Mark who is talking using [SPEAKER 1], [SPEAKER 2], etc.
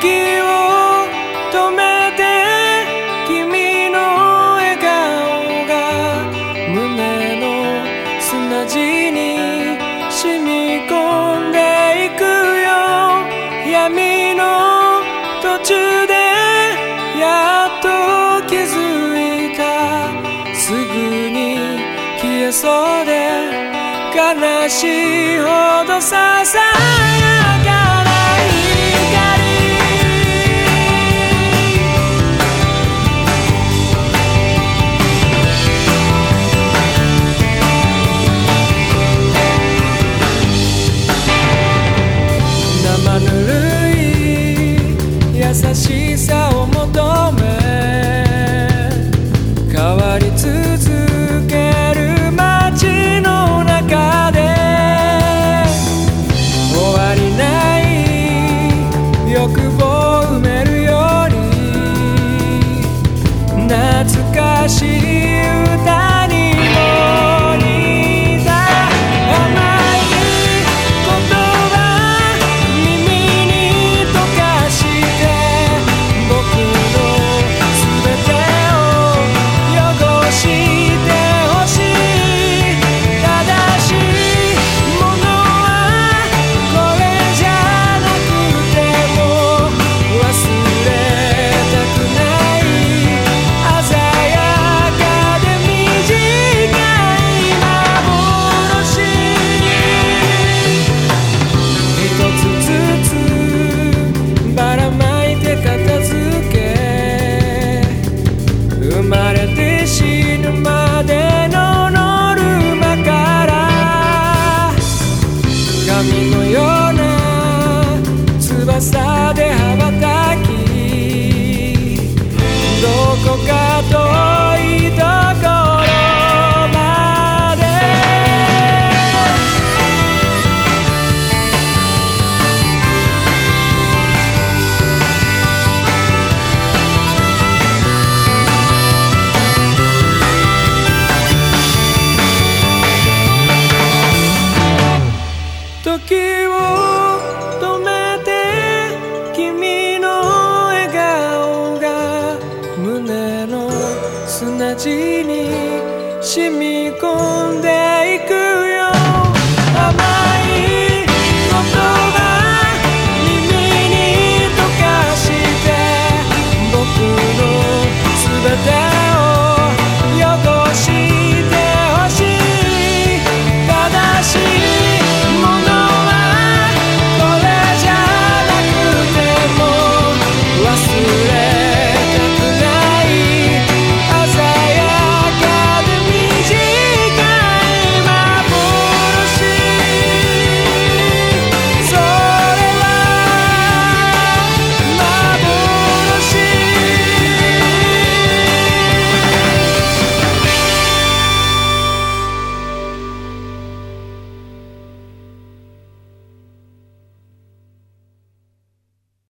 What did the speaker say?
[SPEAKER 1] 時を止めて君の笑顔が胸の砂地に染み込んでいくよ。闇の途中でやっと気づいたすぐに消えそうで悲しいほどささやか懐かしい歌さで羽ばたきどこか遠砂地に染み込んでいく